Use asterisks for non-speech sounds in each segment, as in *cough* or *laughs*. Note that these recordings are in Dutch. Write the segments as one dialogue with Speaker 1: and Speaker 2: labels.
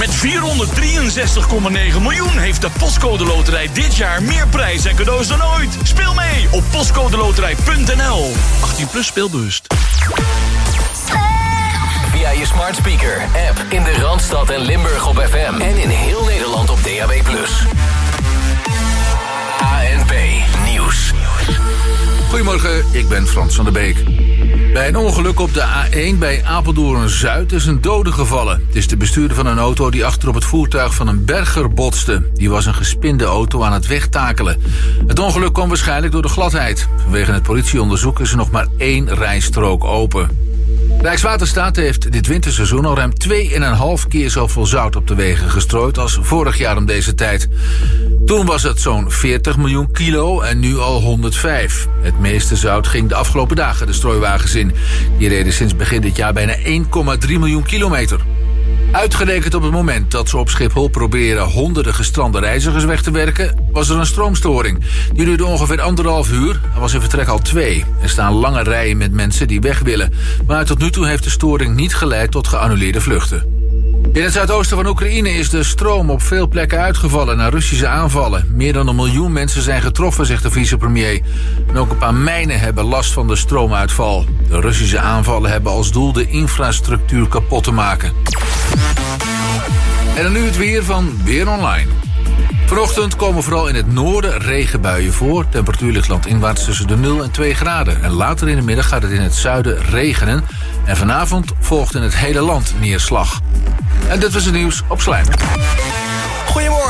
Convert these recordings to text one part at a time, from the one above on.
Speaker 1: Met 463,9 miljoen heeft de Postcode Loterij dit jaar meer prijs en cadeaus dan ooit. Speel mee op postcodeloterij.nl. 18 plus speelbewust.
Speaker 2: Via je smart speaker, app in de Randstad en Limburg op FM. En in heel Nederland op DAB+.
Speaker 3: Goedemorgen, ik ben Frans van der Beek. Bij een ongeluk op de A1 bij Apeldoorn-Zuid is een dode gevallen. Het is de bestuurder van een auto die achter op het voertuig van een berger botste. Die was een gespinde auto aan het wegtakelen. Het ongeluk kwam waarschijnlijk door de gladheid. Vanwege het politieonderzoek is er nog maar één rijstrook open. Rijkswaterstaat heeft dit winterseizoen al ruim 2,5 keer zoveel zout op de wegen gestrooid als vorig jaar om deze tijd. Toen was het zo'n 40 miljoen kilo en nu al 105. Het meeste zout ging de afgelopen dagen de strooiwagens in. Die reden sinds begin dit jaar bijna 1,3 miljoen kilometer. Uitgerekend op het moment dat ze op Schiphol proberen honderden gestrande reizigers weg te werken, was er een stroomstoring. Die duurde ongeveer anderhalf uur. Er was in vertrek al twee. Er staan lange rijen met mensen die weg willen. Maar tot nu toe heeft de storing niet geleid tot geannuleerde vluchten. In het zuidoosten van Oekraïne is de stroom op veel plekken uitgevallen na Russische aanvallen. Meer dan een miljoen mensen zijn getroffen, zegt de vicepremier. En ook een paar mijnen hebben last van de stroomuitval. De Russische aanvallen hebben als doel de infrastructuur kapot te maken. En dan nu het weer van Weer Online. Vanochtend komen vooral in het noorden regenbuien voor. Temperatuur ligt landinwaarts tussen de 0 en 2 graden. En later in de middag gaat het in het zuiden regenen. En vanavond volgt in het hele land neerslag. En dit was het nieuws op Slijmer.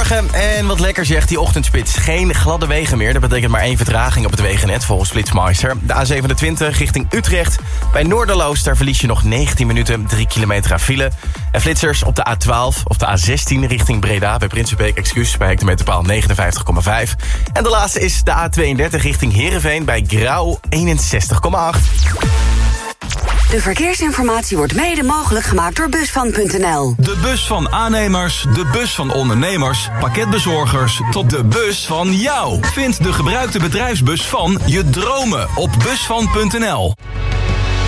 Speaker 4: Goedemorgen. En wat lekker zegt die ochtendspits. Geen gladde wegen meer. Dat betekent maar één vertraging op het wegennet volgens Flitsmeister. De A27 richting Utrecht. Bij Noorderloos, daar verlies je nog 19 minuten. 3 kilometer aan file. En flitsers op de A12 of de A16 richting Breda. Bij Prinsenbeek, excuus, bij hectometerpaal 59,5. En de laatste is de A32 richting Heerenveen. Bij Grauw 61,8.
Speaker 5: De verkeersinformatie wordt mede mogelijk gemaakt door Busvan.nl.
Speaker 6: De bus van aannemers, de bus van ondernemers, pakketbezorgers... tot de bus van jou. Vind de gebruikte bedrijfsbus van je dromen op Busvan.nl.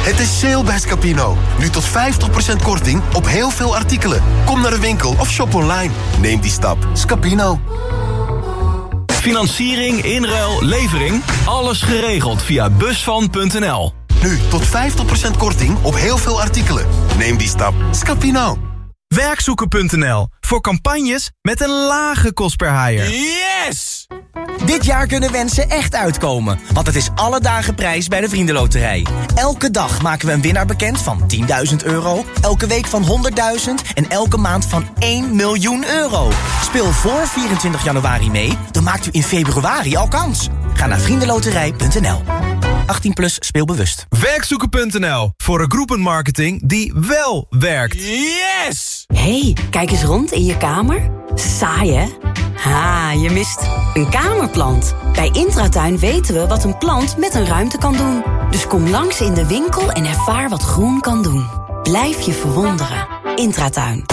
Speaker 7: Het is sale bij Scapino. Nu tot 50% korting op heel veel artikelen. Kom naar de winkel of shop online. Neem die stap. Scapino.
Speaker 6: Financiering, inruil, levering. Alles geregeld via Busvan.nl.
Speaker 7: Nu tot 50% korting op heel veel artikelen. Neem die stap. Scapino.
Speaker 8: Werkzoeken.nl. Voor campagnes met een lage kost per haaier.
Speaker 1: Yes!
Speaker 9: Dit jaar kunnen wensen echt uitkomen, want het is alle dagen prijs bij de Vriendenloterij. Elke dag maken we een winnaar bekend van 10.000 euro, elke week van 100.000 en elke maand van 1 miljoen euro. Speel voor 24 januari mee, dan maakt u in februari al kans. Ga naar vriendenloterij.nl. 18 plus speelbewust.
Speaker 8: Werkzoeken.nl. Voor een groepenmarketing die wel werkt.
Speaker 1: Yes!
Speaker 5: hey, kijk eens rond in je kamer. Saai, hè? Ha, je mist een kamerplant. Bij Intratuin weten we wat een plant met een ruimte kan doen. Dus kom langs in de winkel en ervaar wat groen kan doen. Blijf je verwonderen. Intratuin.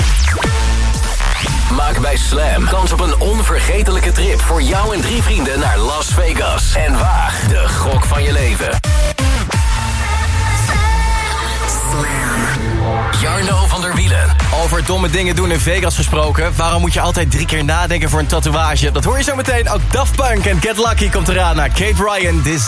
Speaker 2: Maak bij Slam kans op een onvergetelijke trip voor jou en drie vrienden naar Las Vegas. En waag de gok van je leven. Jarno van der Wielen.
Speaker 4: Over domme dingen doen in Vegas gesproken. Waarom moet je altijd drie keer nadenken voor een tatoeage? Dat hoor je zo meteen. Ook Daft Punk en Get Lucky komt eraan naar Kate Ryan. Dit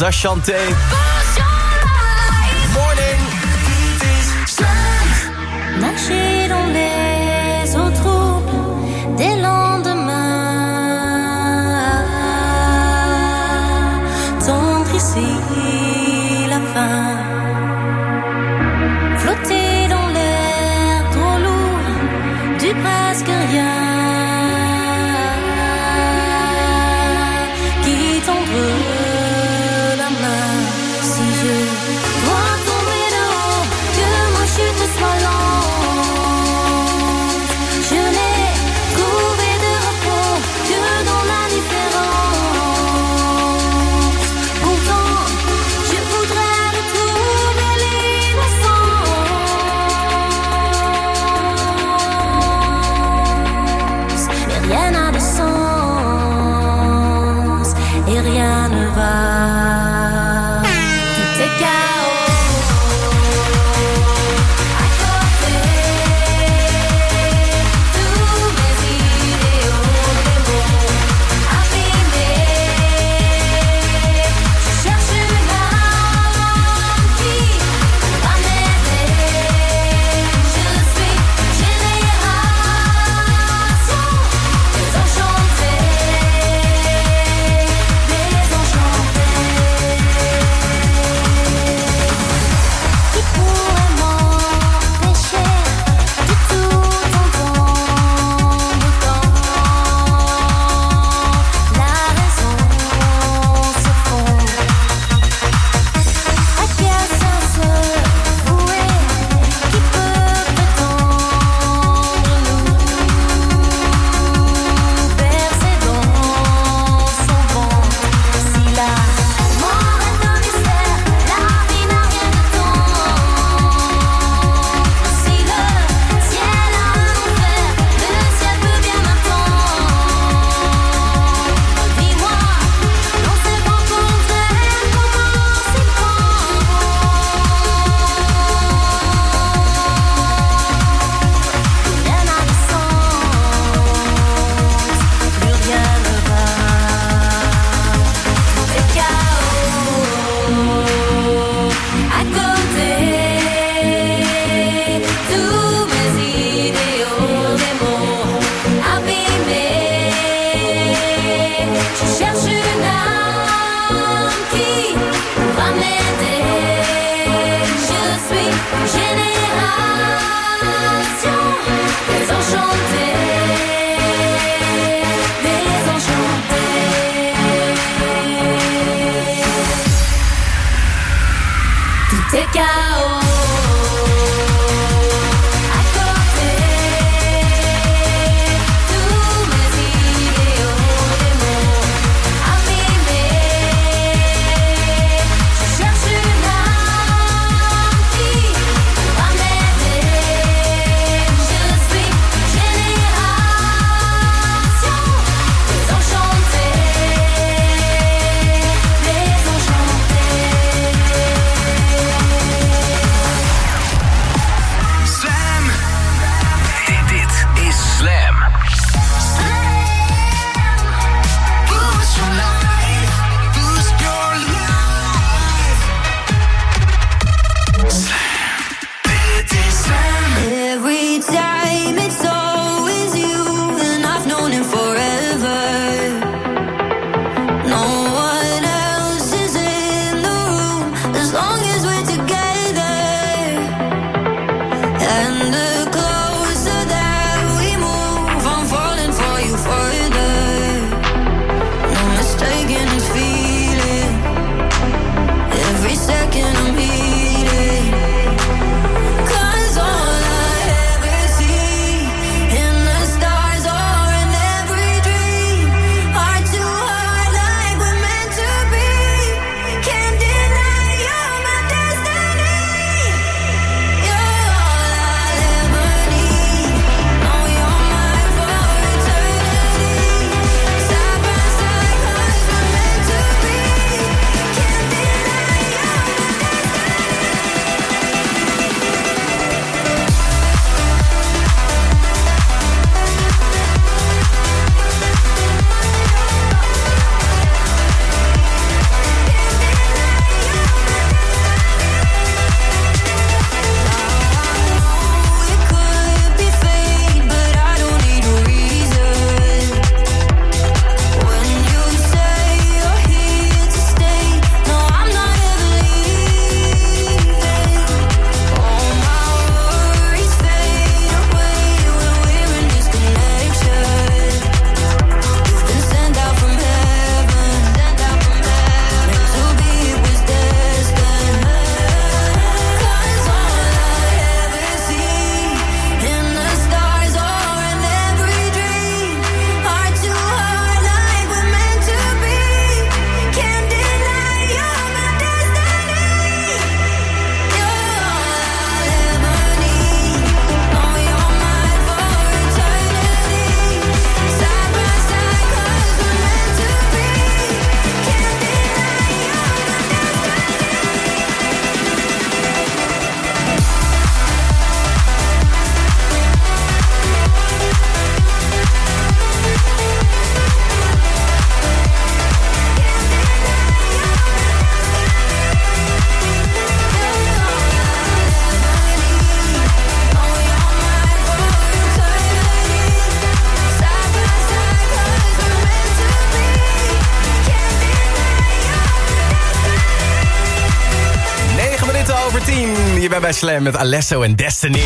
Speaker 4: 16. Je bent bij Slam met Alesso en Destiny.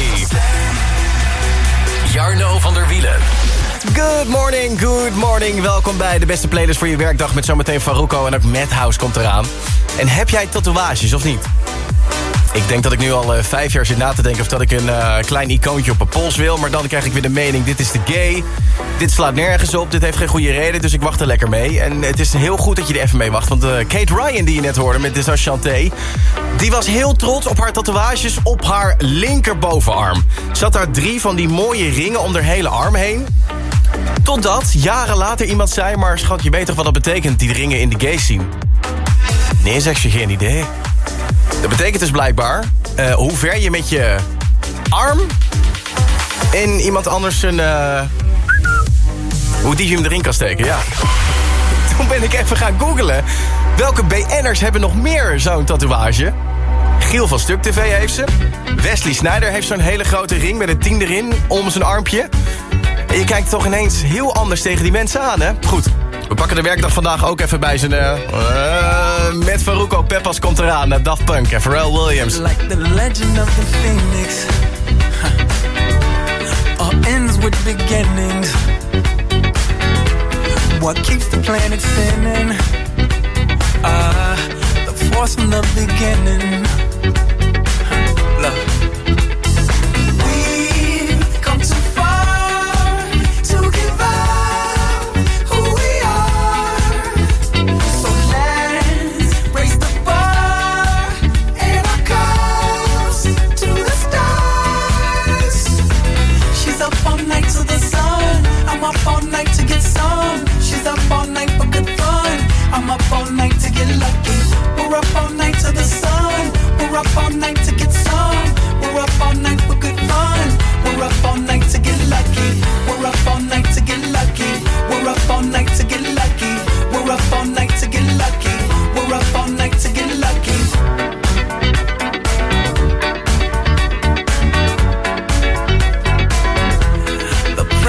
Speaker 2: Jarno van der Wielen.
Speaker 4: Good morning, good morning. Welkom bij de beste playlist voor je werkdag... met zometeen Faruko en ook Madhouse komt eraan. En heb jij tatoeages of niet? Ik denk dat ik nu al eh, vijf jaar zit na te denken... of dat ik een eh, klein icoontje op mijn pols wil. Maar dan krijg ik weer de mening, dit is te gay. Dit slaat nergens op, dit heeft geen goede reden. Dus ik wacht er lekker mee. En het is heel goed dat je er even mee wacht. Want eh, Kate Ryan, die je net hoorde met Desanchanté... die was heel trots op haar tatoeages op haar linkerbovenarm. Had daar drie van die mooie ringen om haar hele arm heen. Totdat jaren later iemand zei... maar schat, je weet toch wat dat betekent, die ringen in de gay scene? Nee, zegt ze, geen idee. Dat betekent dus blijkbaar eh, hoe ver je met je arm in iemand anders een... eh, hoe die je hem erin kan steken, ja. *laughs* Toen ben ik even gaan googlen. Welke BN'ers hebben nog meer zo'n tatoeage? Giel van Stuk TV heeft ze. Wesley Snyder heeft zo'n hele grote ring met een tien erin om zijn armpje. En je kijkt toch ineens heel anders tegen die mensen aan, hè? Goed, we pakken de werkdag vandaag ook even bij zijn... eh, eh, met Faruko Peppas komt eraan, eh, Daft Punk en Pharrell Williams.
Speaker 10: Like the legend of the phoenix. All ends with beginnings. What keeps the planet spinning? Ah, the force from the beginning.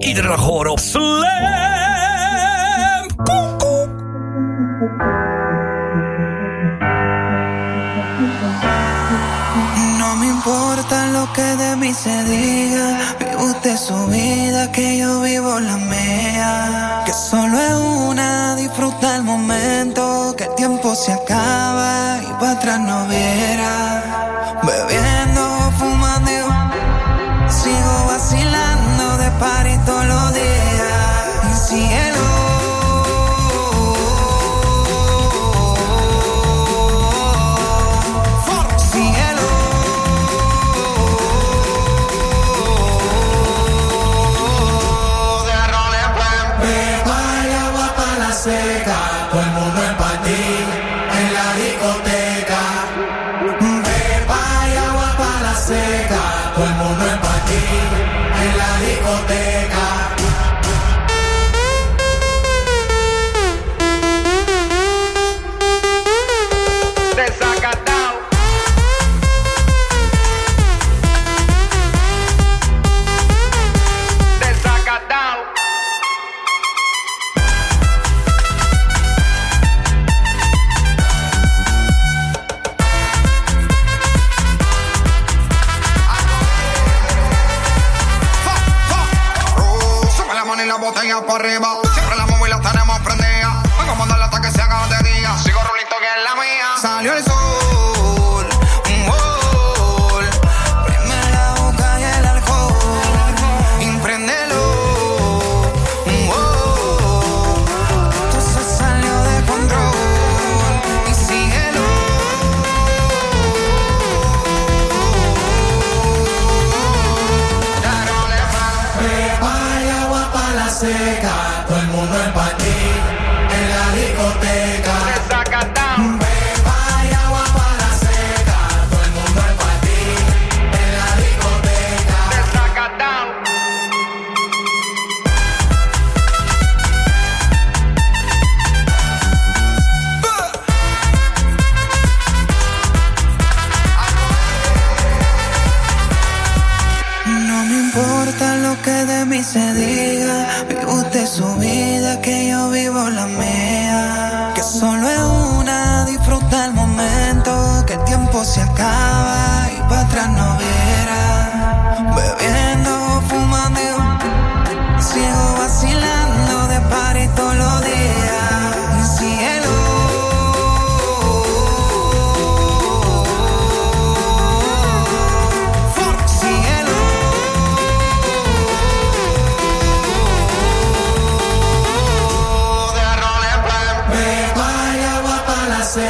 Speaker 1: iedere dag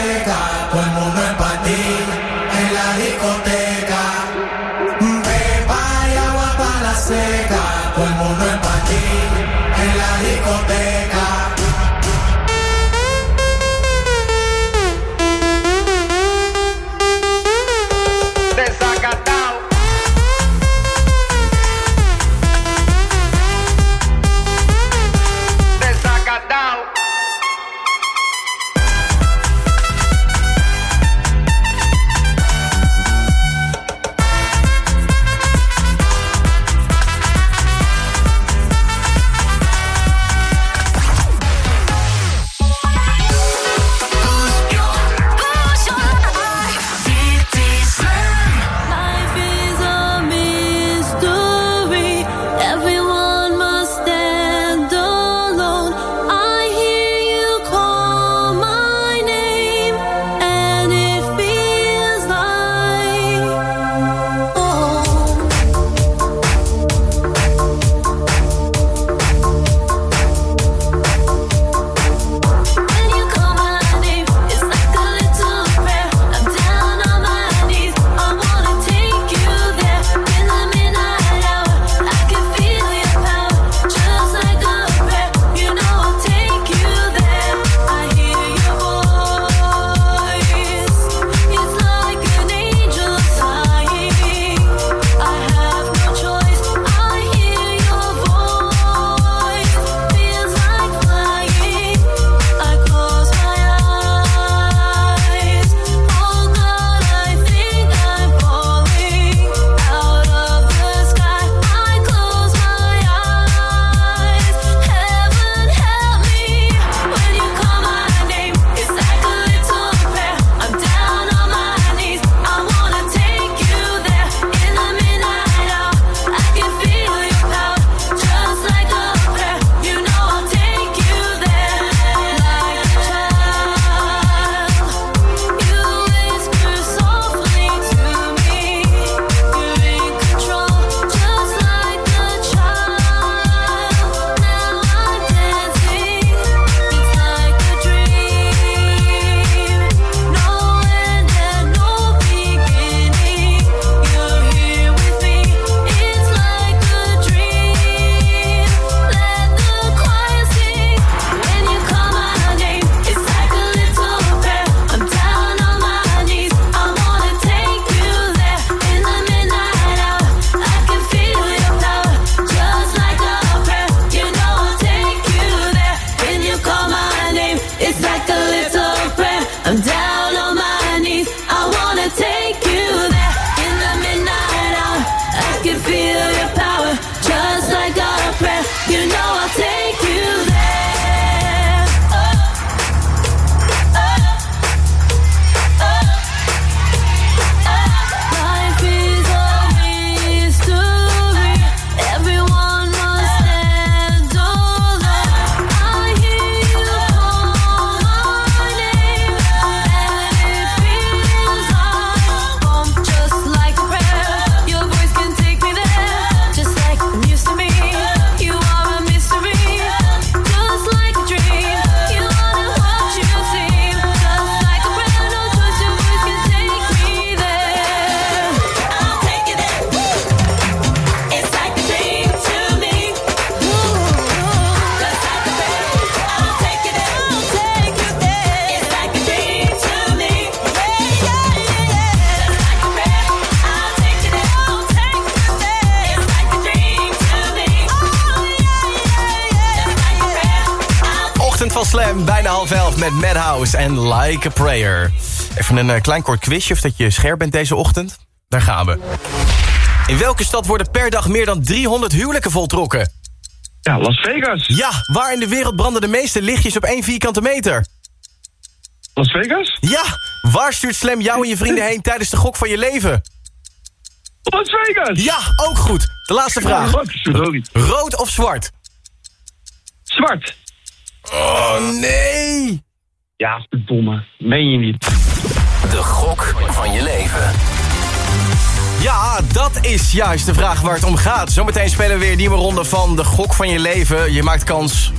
Speaker 10: libertad, todo el mundo en
Speaker 4: paz. Madhouse en Like a Prayer. Even een eh, klein kort quizje of dat je scherp bent deze ochtend. Daar gaan we. In welke stad worden per dag meer dan 300 huwelijken voltrokken?
Speaker 11: Ja, Las Vegas.
Speaker 4: Ja, waar in de wereld branden de meeste lichtjes op één vierkante meter?
Speaker 11: Las Vegas?
Speaker 4: Ja, waar stuurt Slam jou en je vrienden heen tijdens de gok van je leven?
Speaker 11: Las Vegas!
Speaker 4: Ja, ook goed. De laatste vraag. Rood of zwart?
Speaker 11: Zwart.
Speaker 4: Oh, nee!
Speaker 11: Ja, domme. Meen je niet.
Speaker 2: De gok van je leven.
Speaker 4: Ja, dat is juist de vraag waar het om gaat. Zometeen spelen we weer een nieuwe ronde van de gok van je leven. Je maakt kans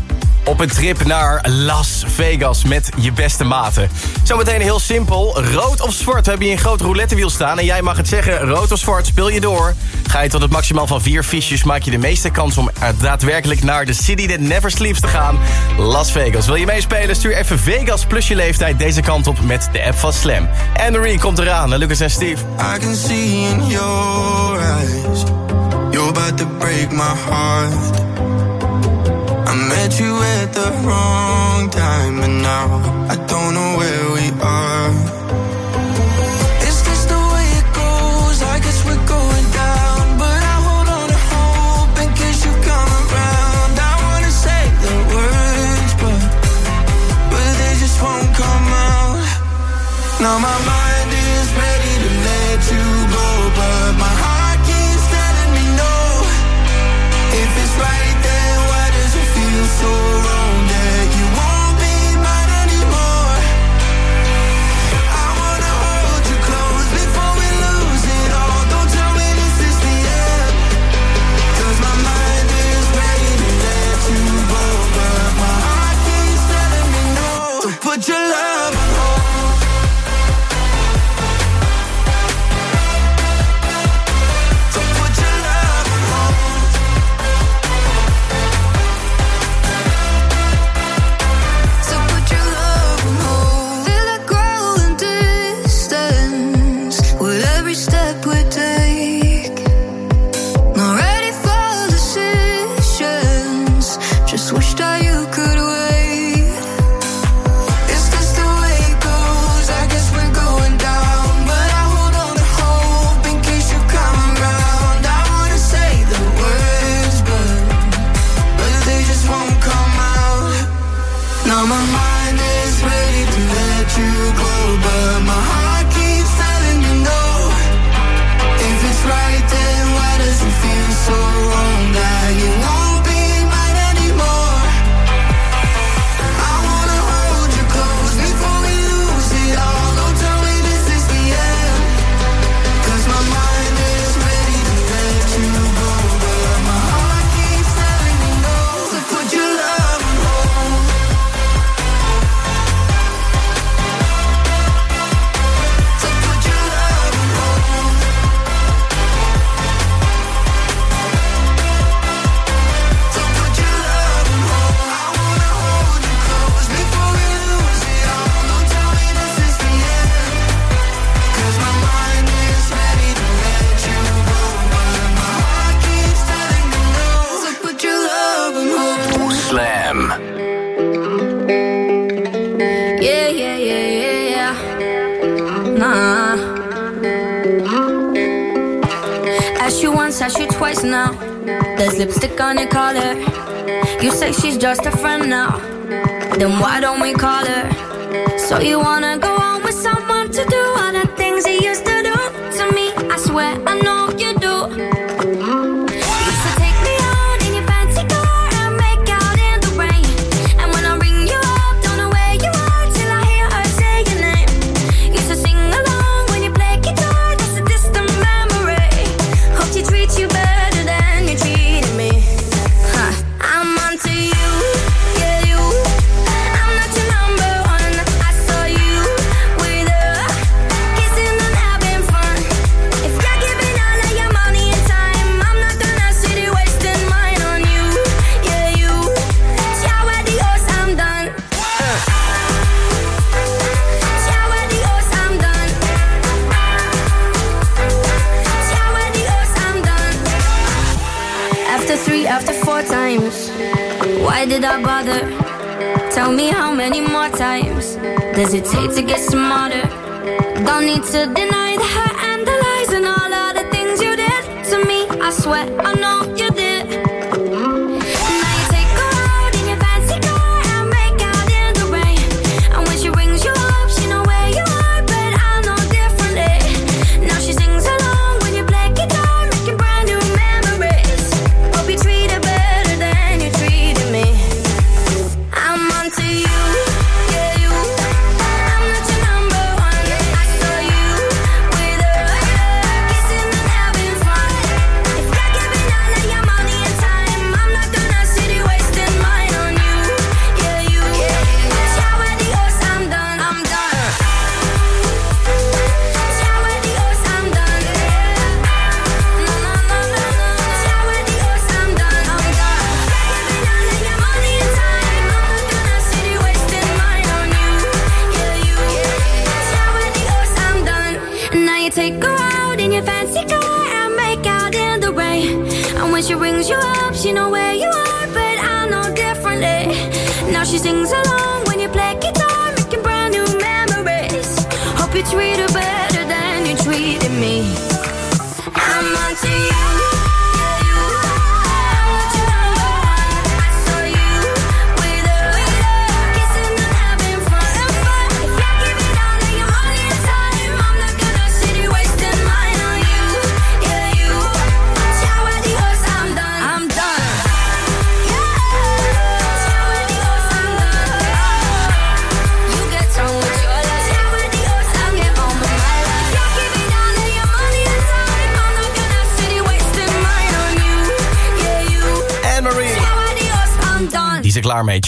Speaker 4: op een trip naar Las Vegas met je beste maten. Zometeen heel simpel. Rood of zwart, heb hebben een groot roulettewiel staan. En jij mag het zeggen, rood of zwart, speel je door. Ga je tot het maximaal van vier fiches maak je de meeste kans om daadwerkelijk naar de city that never sleeps te gaan. Las Vegas. Wil je meespelen? Stuur even Vegas plus je leeftijd deze kant op met de app van Slam. Anne-Marie komt eraan, Lucas en Steve.
Speaker 12: I can see in your eyes You're about to break my heart met you at the wrong time, and now I don't know where we are.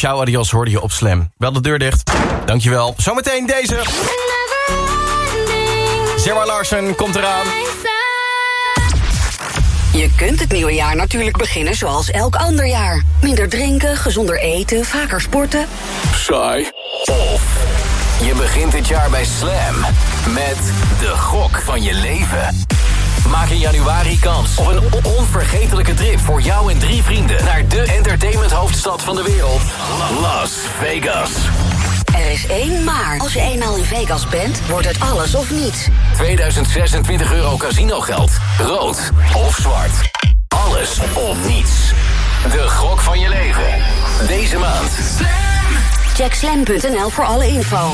Speaker 4: Ciao, adios, hoorde je op Slam. Wel de deur dicht. Dankjewel. Zometeen deze. Sarah Larsen komt eraan.
Speaker 5: Je kunt het nieuwe jaar natuurlijk beginnen zoals elk ander jaar. Minder drinken, gezonder eten, vaker sporten.
Speaker 2: Saai. Of je begint dit jaar bij Slam met de gok van je leven. Maak in januari kans op een on- onvergetelijke trip voor jou en drie vrienden naar de entertainment hoofdstad van de wereld, Las Vegas.
Speaker 5: Er is één maar. Als je eenmaal in Vegas bent, wordt het alles of niets.
Speaker 2: 2026 euro casinogeld, rood of zwart. Alles of niets. De gok van je leven. Deze maand.
Speaker 5: Check slam.nl voor alle info.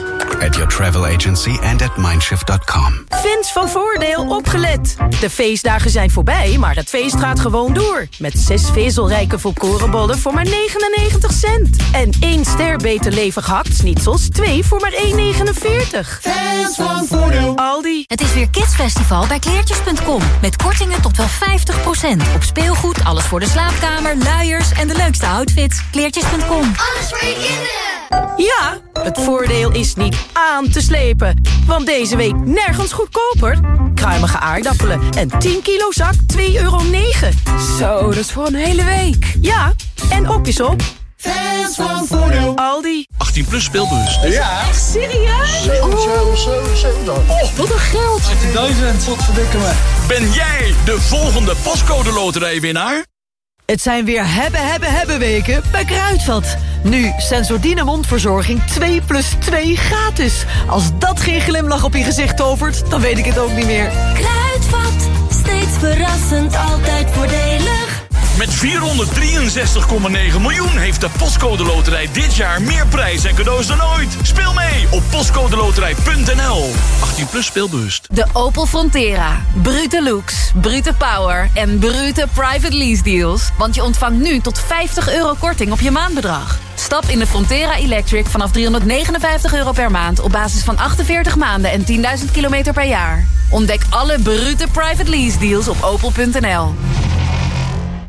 Speaker 13: At your travel agency and at mindshift.com.
Speaker 14: Fans van Voordeel opgelet. De feestdagen zijn voorbij, maar het feest gaat gewoon door. Met zes vezelrijke volkorenbollen voor maar 99 cent. En één ster beter levig hakt-snitsels, twee voor maar 1,49.
Speaker 10: Fans van Voordeel.
Speaker 14: Aldi.
Speaker 15: Het is weer Kidsfestival bij kleertjes.com. Met kortingen tot wel 50%. Op speelgoed, alles voor de slaapkamer, luiers en de leukste outfits. Kleertjes.com.
Speaker 16: Alles voor je kinderen.
Speaker 14: Ja, het voordeel is niet aan te slepen. Want deze week nergens goedkoper. Kruimige aardappelen en 10 kilo zak 2,9 euro. Zo, dat is voor een hele week. Ja, en op is op.
Speaker 10: Fans van Voordeel.
Speaker 14: Aldi.
Speaker 1: 18 plus speelbus.
Speaker 14: Ja. Echt serieus?
Speaker 1: Oh,
Speaker 14: wat een geld.
Speaker 1: 18.000. Wat verdikken me. Ben jij de volgende pascode loterijwinnaar?
Speaker 17: Het zijn weer hebben, hebben, hebben weken bij Kruidvat. Nu Sensordine mondverzorging 2 plus 2 gratis. Als dat geen glimlach op je gezicht tovert, dan weet ik het ook niet meer.
Speaker 16: Kruidvat, steeds verrassend, altijd voordelig.
Speaker 1: Met 463,9 miljoen heeft de Postcode Loterij dit jaar meer prijs en cadeaus dan ooit. Speel mee op postcodeloterij.nl. 18 plus speelbewust.
Speaker 18: De Opel Frontera. Brute looks, brute power en brute private lease deals. Want je ontvangt nu tot 50 euro korting op je maandbedrag. Stap in de Frontera Electric vanaf 359 euro per maand... op basis van 48 maanden en 10.000 kilometer per jaar. Ontdek alle brute private lease deals op opel.nl.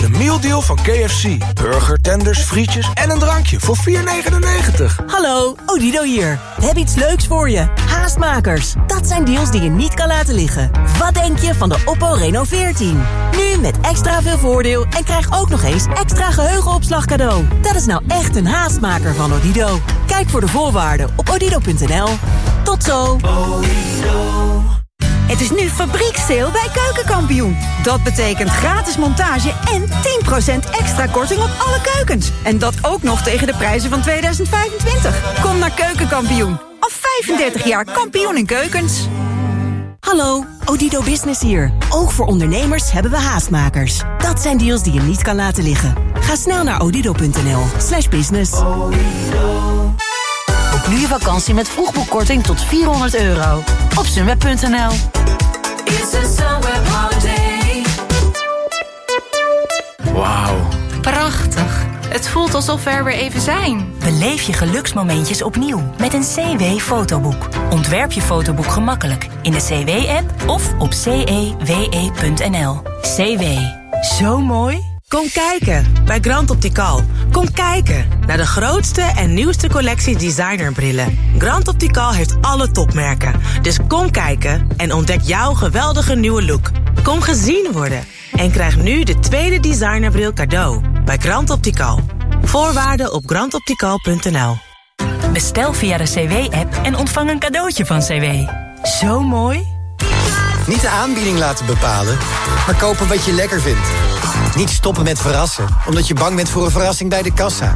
Speaker 19: De mealdeal van KFC. Burger, tenders, frietjes en een drankje voor 4,99.
Speaker 20: Hallo, Odido hier. We hebben iets leuks voor je. Haastmakers. Dat zijn deals die je niet kan laten liggen. Wat denk je van de Oppo Reno 14? Nu met extra veel voordeel en krijg ook nog eens extra geheugenopslag cadeau. Dat is nou echt een haastmaker van Odido. Kijk voor de voorwaarden op odido.nl. Tot zo.
Speaker 21: Het is nu fabrieksteel bij Keukenkampioen. Dat betekent gratis montage en 10% extra korting op alle keukens. En dat ook nog tegen de prijzen van 2025. Kom naar Keukenkampioen. Al 35 jaar kampioen in keukens.
Speaker 20: Hallo, Odido Business hier. Ook voor ondernemers hebben we haastmakers. Dat zijn deals die je niet kan laten liggen. Ga snel naar odido.nl slash business.
Speaker 22: Boek nu je vakantie met vroegboekkorting tot 400 euro. Op sunweb.nl
Speaker 3: Wauw.
Speaker 23: Prachtig. Het voelt alsof we er weer even zijn.
Speaker 22: Beleef je geluksmomentjes opnieuw met een CW-fotoboek. Ontwerp je fotoboek gemakkelijk in de CW-app of op cewe.nl. CW. Zo mooi.
Speaker 24: Kom kijken bij Grand Optical. Kom kijken naar de grootste en nieuwste collectie designerbrillen. Grand Optical heeft alle topmerken. Dus kom kijken en ontdek jouw geweldige nieuwe look. Kom gezien worden en krijg nu de tweede designerbril cadeau bij Grand Optical. Voorwaarden op grandoptical.nl.
Speaker 22: Bestel via de CW-app en ontvang een cadeautje van CW. Zo mooi.
Speaker 25: Niet de aanbieding laten bepalen, maar kopen wat je lekker vindt. Niet stoppen met verrassen, omdat je bang bent voor een verrassing bij de kassa.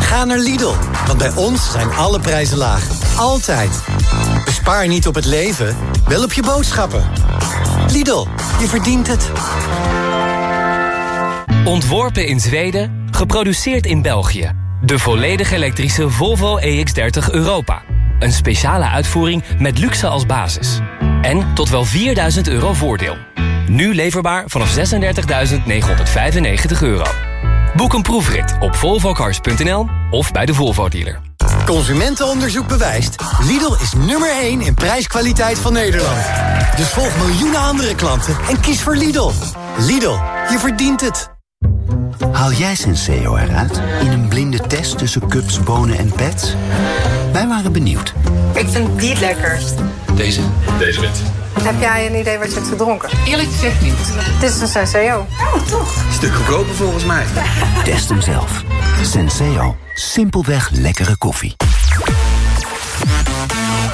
Speaker 25: Ga naar Lidl, want bij ons zijn alle prijzen laag. Altijd. Bespaar niet op het leven, wel op je boodschappen. Lidl, je verdient het.
Speaker 26: Ontworpen in Zweden, geproduceerd in België. De volledig elektrische Volvo EX30 Europa. Een speciale uitvoering met luxe als basis. En tot wel 4000 euro voordeel. Nu leverbaar vanaf 36.995 euro. Boek een proefrit op volvocars.nl of bij de Volvo dealer.
Speaker 25: Consumentenonderzoek bewijst. Lidl is nummer 1 in prijskwaliteit van Nederland. Dus volg miljoenen andere klanten en kies voor Lidl. Lidl, je verdient het.
Speaker 27: Haal jij Senseo eruit in een blinde test tussen cups, bonen en pets? Wij waren benieuwd.
Speaker 28: Ik vind die het lekkerst.
Speaker 27: Deze? Deze wit.
Speaker 28: Heb jij een idee wat je hebt gedronken?
Speaker 27: Eerlijk gezegd niet.
Speaker 28: Dit is een Senseo. Oh, toch?
Speaker 27: Stuk goedkoper volgens mij. *laughs* Test hem zelf. Senseo. Simpelweg lekkere koffie.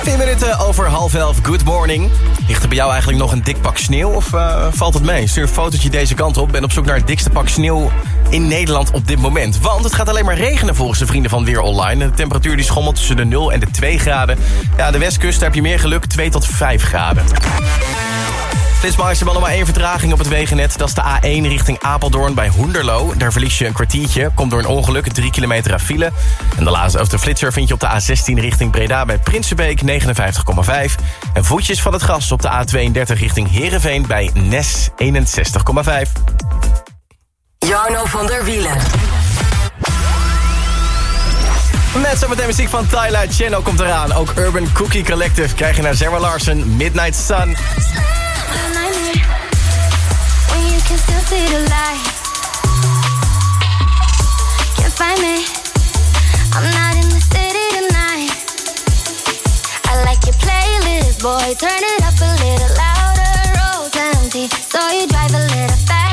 Speaker 4: 10 minuten over half elf. Good morning. Ligt er bij jou eigenlijk nog een dik pak sneeuw of eh, valt het mee? Stuur een fotootje deze kant op. Ben op zoek naar het dikste pak sneeuw in Nederland op dit moment. Want het gaat alleen maar regenen volgens de vrienden van Weer Online. De temperatuur die schommelt tussen de 0 en de 2 graden. Ja, de westkust daar heb je meer geluk, 2 tot 5 graden. Flitsmeister nog maar één vertraging op het wegennet. Dat is de A1 richting Apeldoorn bij Hoenderloo. Daar verlies je een kwartiertje. Komt door een ongeluk, 3 kilometer aan file. En de laatste of de flitser vind je op de A16 richting Breda bij Prinsenbeek 59,5. En voetjes van het gas op de A32 richting Heerenveen bij Nes 61,5.
Speaker 29: Jarno van der Wielen.
Speaker 4: Met zometeen muziek van Tyler Channel komt eraan. Ook Urban Cookie Collective krijg je naar Sarah Larsen, Midnight Sun.
Speaker 16: When you can still see the light. Can't find me. I'm not in the city tonight. I like your playlist, boy. Turn it up a little louder. Road's empty, so you drive a little faster.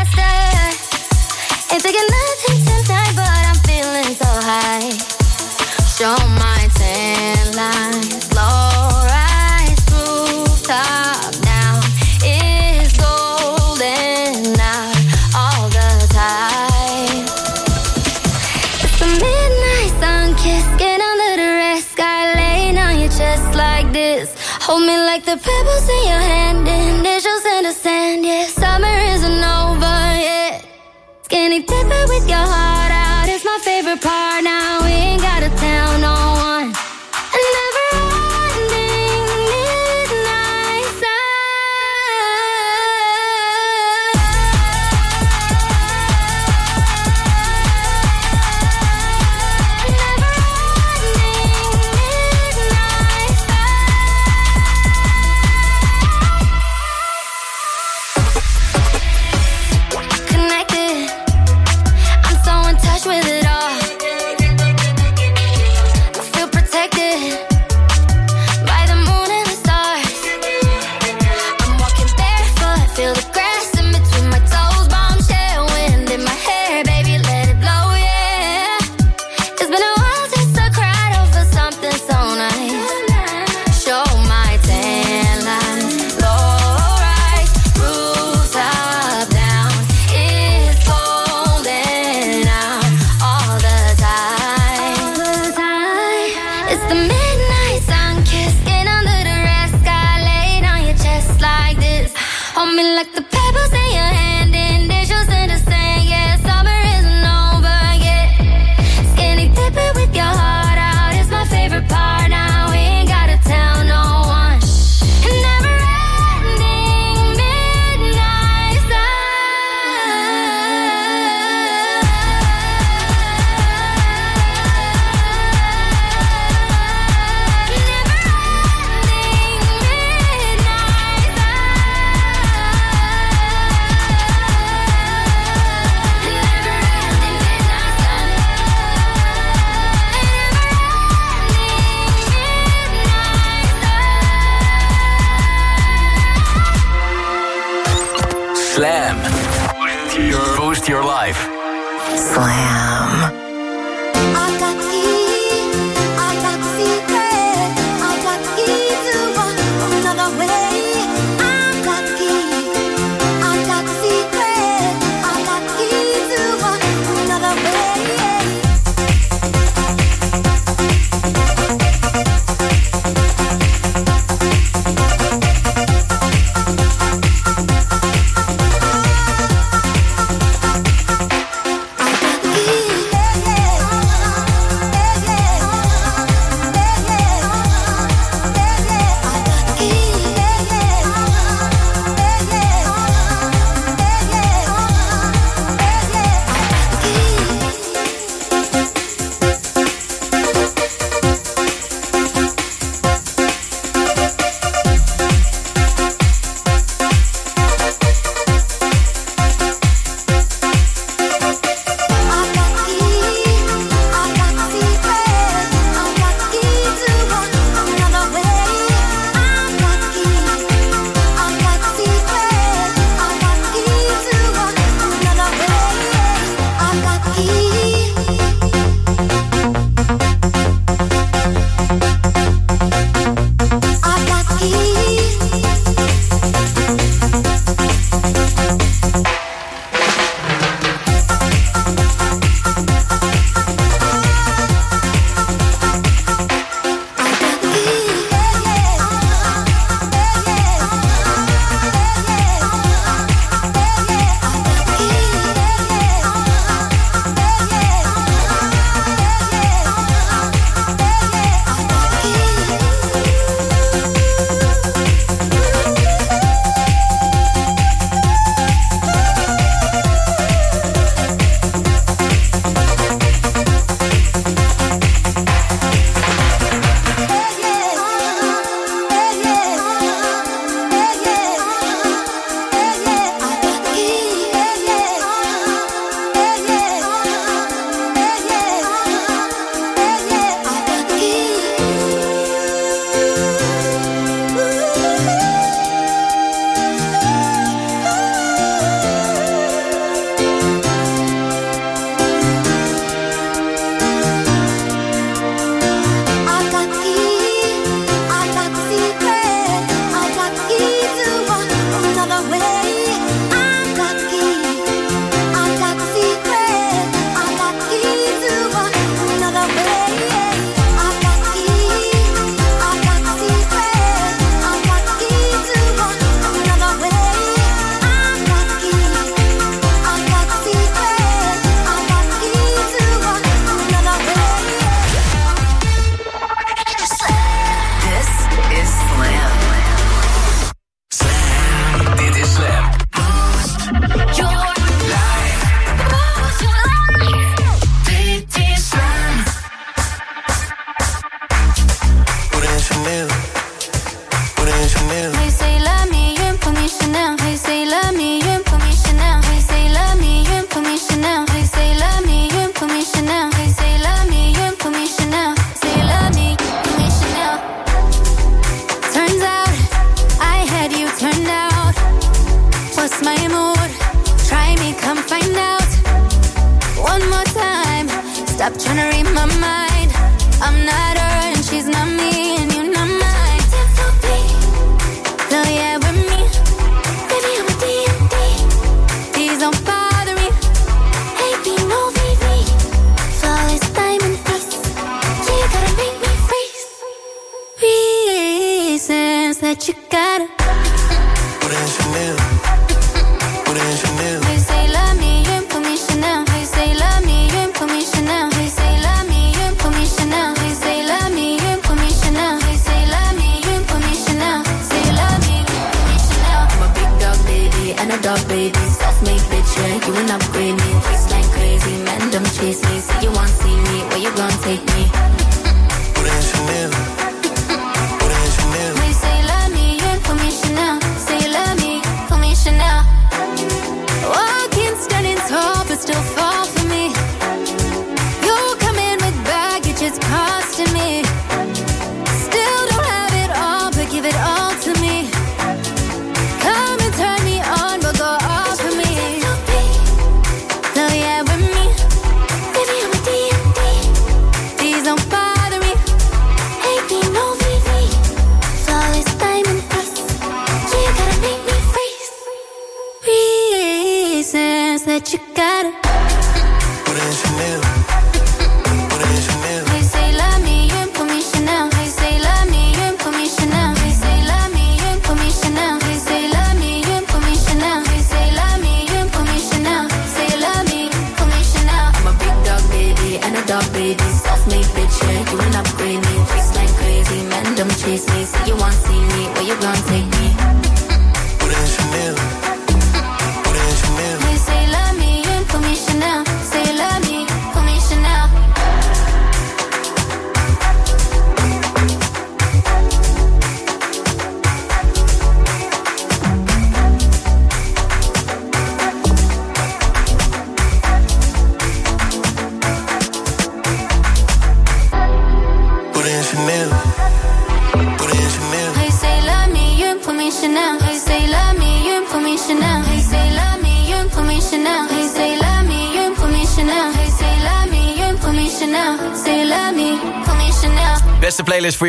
Speaker 16: Ain't taking nothing tonight, but I'm feeling so high. Show my tan rise rooftop is golden all the time. It's midnight sun kiss, under the red sky, laying on your chest like this. Hold me like the pebbles in your hand, initials in the sand. Yeah, Dipping with your heart out is my favorite part. Now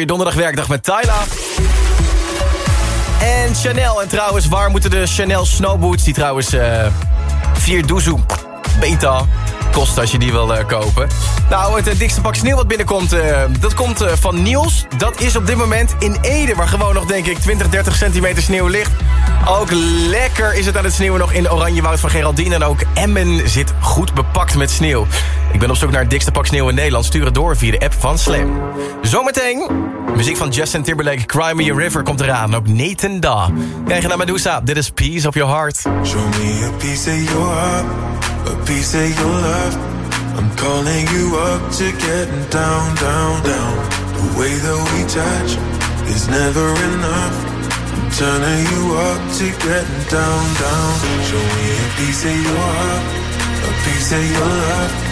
Speaker 4: Je donderdagwerkdag met Tyla. En Chanel. En trouwens, waar moeten de Chanel snowboots... die trouwens eh 4 doezoe beta kosten als je die wil eh, kopen. Nou, het eh, dikste pak sneeuw wat binnenkomt, dat komt van Niels. Dat is op dit moment in Ede, waar gewoon nog, denk ik, 20, 30 centimeter sneeuw ligt. Ook lekker is het aan het sneeuwen nog in Oranjewoud van Geraldine. En ook Emmen zit goed bepakt met sneeuw. Ik ben op zoek naar het dikste pak sneeuw in Nederland. Stuur het door via de app van Slam. Zometeen, muziek van Justin Timberlake, Cry Me a River komt eraan. Ook Nathan Da. Krijg je naar Medusa, dit is Peace of Your Heart.
Speaker 30: Show me a piece of your heart, a piece of your love. I'm calling you up to getting down, down, down. The way that we touch is never enough. Turning you up to getting down, down. Show me a piece of your heart, a piece of your love.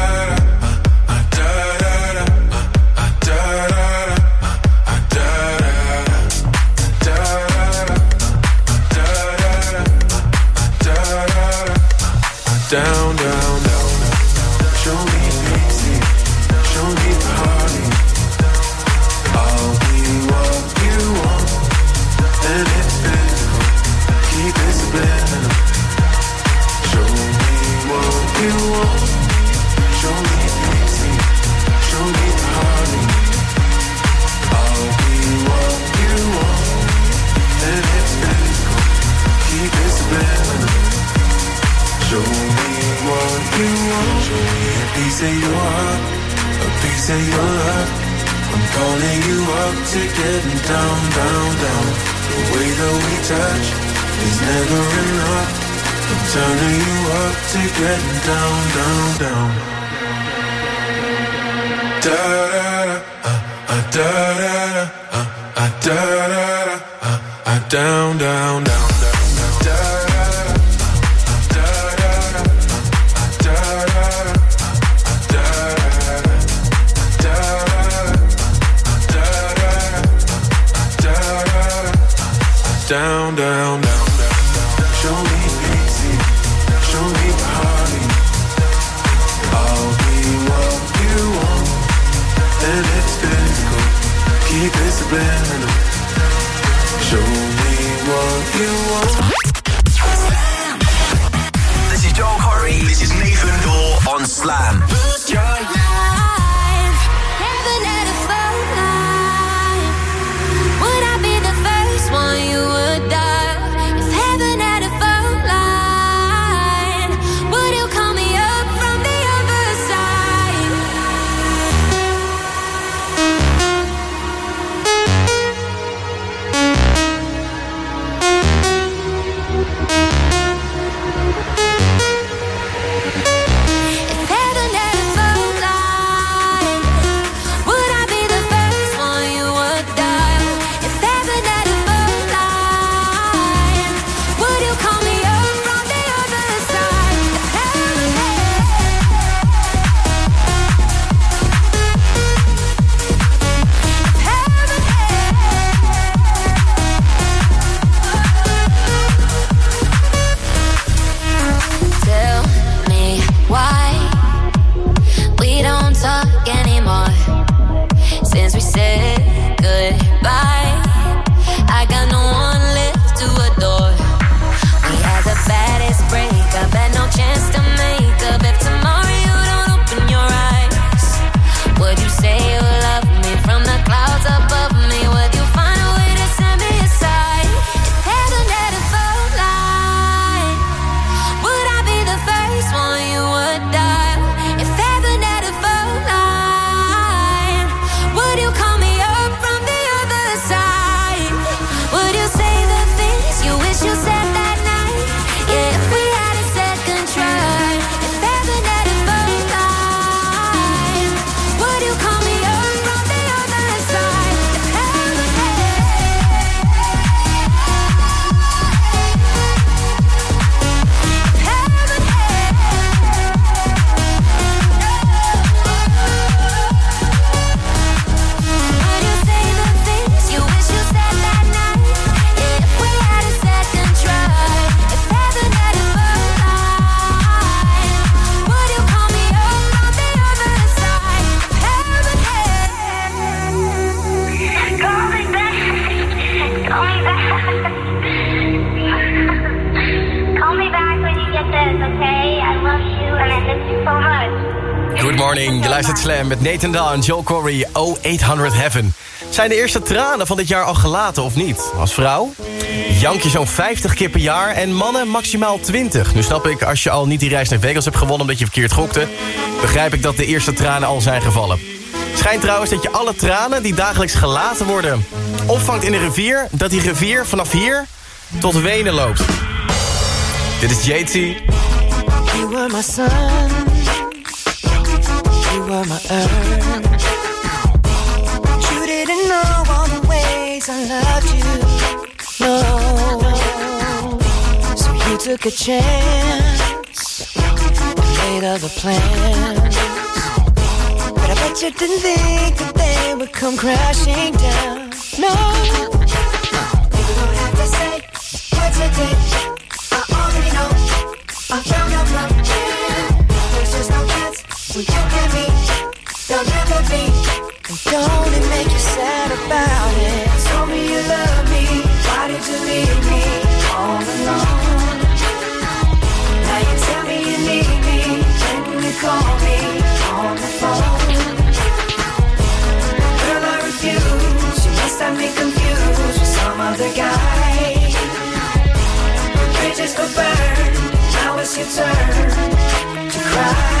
Speaker 30: your love. I'm calling you up to getting down, down, down. The way that we touch is never enough. I'm turning you up to getting down, down, down. Da da da, da da da, da da da, down, down, down, down.
Speaker 4: Met Nathan Dawn, Joel Corey, 0800 Heaven. Zijn de eerste tranen van dit jaar al gelaten of niet? Als vrouw? Jank je zo'n 50 keer per jaar en mannen maximaal 20. Nu snap ik, als je al niet die reis naar Vegas hebt gewonnen omdat je verkeerd gokte... begrijp ik dat de eerste tranen al zijn gevallen. Schijnt trouwens dat je alle tranen die dagelijks gelaten worden... opvangt in een rivier, dat die rivier vanaf hier tot Wenen loopt. Dit is JT.
Speaker 12: You were my sun. Were my earth. You didn't know all the ways I loved you. No. So you took a chance. Made other plans. But I bet you didn't think that they would come crashing down. No. You don't have to say what you did. Don't it make you sad about it? Told me you love me. Why did you leave me all alone? Now you tell me you need me. When you call me on the phone. Girl, I refuse. You must have me confused with some other guy. Bridges go burn. Now it's your turn to cry.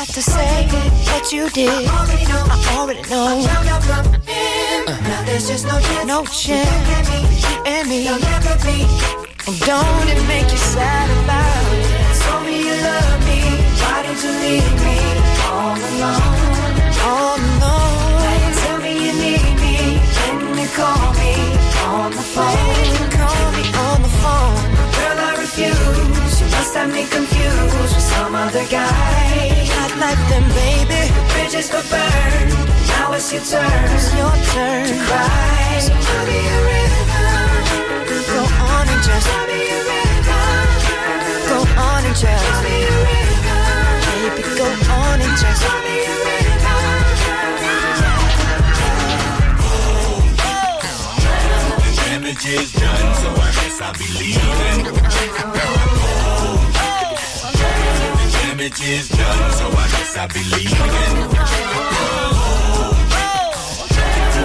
Speaker 12: Have to say what you did. I already know. I already know. I found out from him. Uh-huh. Now there's just no chance. No chance. You and me. Never be. And don't it make you sad about it? Told me you love me. Why did you leave me all alone? All alone. Now you tell me you need me. When you call me on the phone. Call me on the phone. Girl, I refuse. Must have me confused with some other guy. Not like them, baby. The bridges go burn. Now it's your turn. It's your turn to cry. So tell me a rhythm.
Speaker 31: Is done, so I guess I'll be leaving.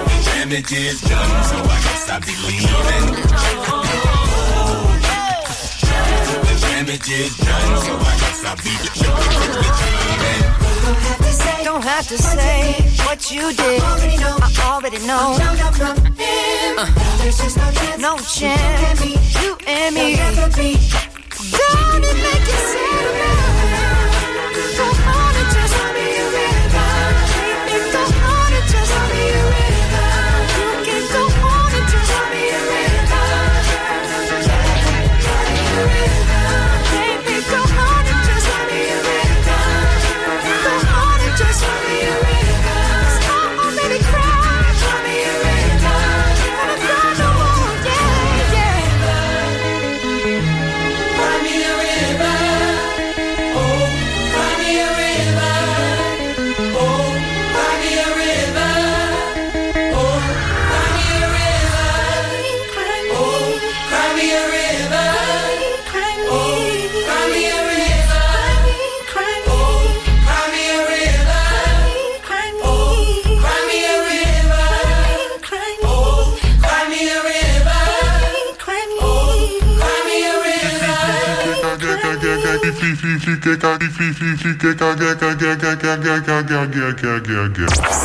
Speaker 31: The damage is done, so I guess I'll be leaving. The damage is done, so I guess I'll be leaving.
Speaker 12: Don't have to say what you did. I already know. I already know. Uh, There's just no chance. No chance. You and me. You and me.
Speaker 32: Don't it make
Speaker 33: you sad now?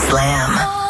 Speaker 32: Slam.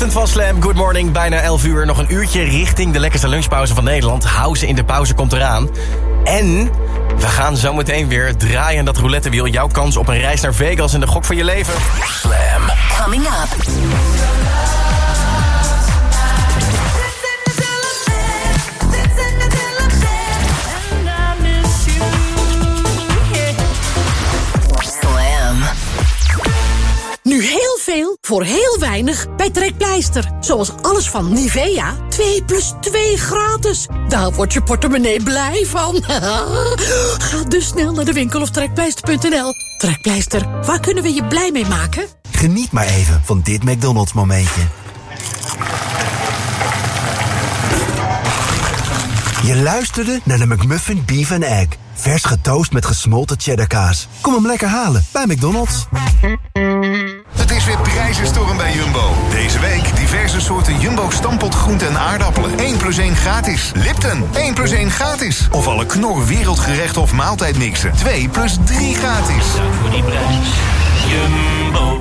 Speaker 32: Ochtend van Slam, good morning, bijna 11 uur. Nog een uurtje richting de lekkerste lunchpauze van Nederland. House in de pauze komt eraan. En we gaan zometeen weer draaien aan dat roulettewiel. Jouw kans op een reis naar Vegas en de gok van je leven. Slam.
Speaker 29: Coming up.
Speaker 34: Bij Trekpleister. Zoals alles van Nivea. 2 plus 2 gratis. Daar wordt je portemonnee blij van. *laughs* Ga dus snel naar de winkel of trekpleister.nl. Trekpleister, waar kunnen we je blij mee maken?
Speaker 13: Geniet maar even van dit McDonald's momentje. Je luisterde naar de McMuffin Beef and Egg. Vers getoast met gesmolten cheddarkaas. Kom hem lekker halen bij McDonald's.
Speaker 35: Prijzenstorm bij Jumbo. Deze week diverse soorten Jumbo stampot groenten en aardappelen. 1 plus 1 gratis. Lipton, 1 plus 1 gratis. Of alle knor wereldgerecht of maaltijdmixen. 2 plus 3 gratis.
Speaker 36: voor die prijs. Jumbo.